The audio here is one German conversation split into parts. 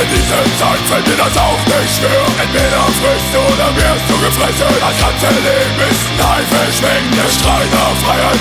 In diesem Zeit fällt mir das auch nicht schwer Entweder frisst du oder wirst du gefressen. Das ganze Leben ist ein Haifischwing Der Streit nach Freiheit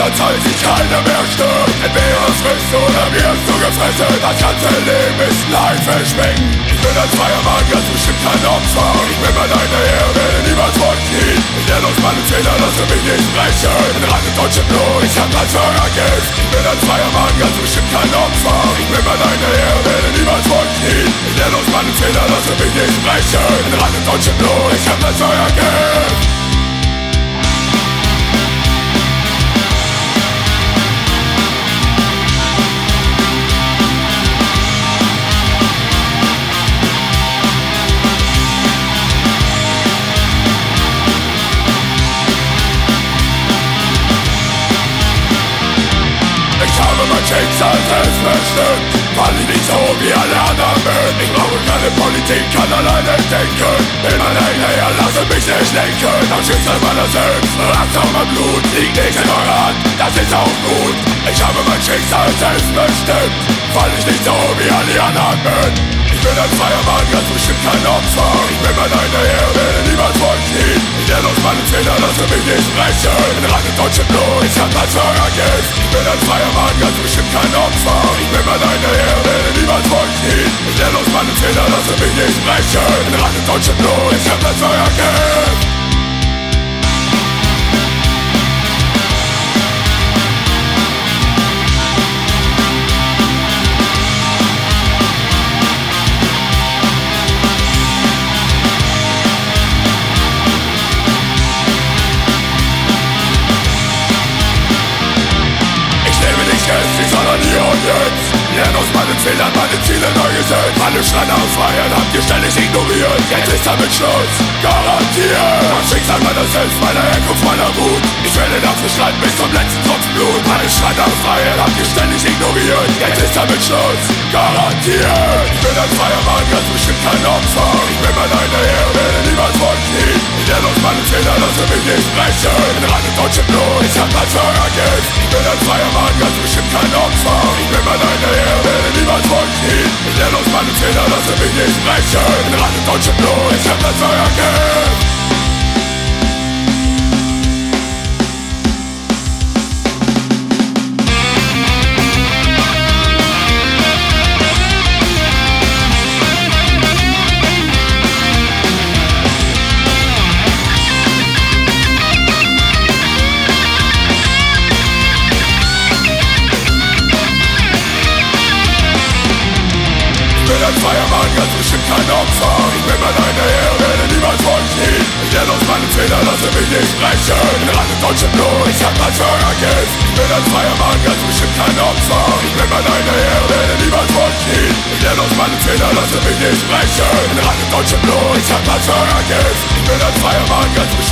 dieser Zeit. Sich keiner mehr stört Entweder frisst du oder wirst du gefressen. Das ganze Leben ist ein Haifischwing Ich bin ein freier Mann, ganz bestimmt kein Opfer. Ich bin bei deiner Herr, werde niemals vorknien Ich lerne aus meinen Fehlern, dass du mich nicht brechen. In reinem deutschen Blut, ich hab das Feuergift Ich bin ein freier Mann, ganz bestimmt kein Opfer. Ich bin bei deiner Herr, werde niemals vorknien Ich lerne aus meinen Fehlern, dass du mich nicht brechen. In reinem deutschen Blut, ich hab das Feuergift Schicksal selbstbestimmt Weil ich nicht so wie alle anderen bin. Ich brauche keine Politik, kann alleine denken. Bin mein eigener Herr, lasse mich nicht lenken. Das Schicksal meiner selbst, Racht auf mein Blut Liegt nicht in eurer Hand, das ist auch gut. Ich habe mein Schicksal selbstbestimmt Weil ich nicht so wie alle anderen bin. Ich bin ein freier Mann, ganz bestimmt kein Opfer. Ich bin mein eigener Herr, werde niemals vorknien Ich lerne aus meinen Fehlern, lasse mich nicht brechen. In reinem deutschen Blut, ich das Feuergift Ich bin ein freier Mann, ganz bestimmt kein Opfer. Ich bin bei deiner Herr, werde niemals vorknien Ich lerne aus meinen Fehlern, lasse mich nicht brechen In reinem deutschen Blut, ich hab das Feuergift gesetzt Alle schreien auf Freiheit, habt ihr ständig ignoriert. Jetzt ist damit Schluss, garantiert. Das Schicksal meiner selbst, meiner Herkunft, meiner Wut. Ich werde dafür streiten bis zum letzten Tropfen Blut. Alle schreien auf Freiheit, habt ihr ständig ignoriert. Jetzt ist damit Schluss, garantiert. Ich bin ein freier Mann, ganz bestimmt kein Opfer. Ich bin mein eigener Herr, werde niemals vorknien Ich lerne aus meinen Fehlern, lasse mich nicht brechen In reinem deutschen Blut, ich hab mein Feuergift Ich bin ein freier Mann, ganz bestimmt kein Opfer. Ich bin mein eigener Herr, werde niemals niemals vorknien Ich lerne aus meinen Fehlern, lasse mich nicht brechen In reinem deutschen Blut, ich hab das Feuergift Fehler lasse mich nicht brechen. In reinem deutschen Blut, ich hab mein Feuergift Ich bin ein freier Mann, ganz bestimmt kein Opfer. Ich bin mein eigener Herr, werde niemals vorknien Ich lerne aus meinen Fehlern, lasse mich nicht brechen. In reinem deutschen Blut, ich hab mein Feuergift Ich bin ein freier Mann, ganz bestimmt kein Opfer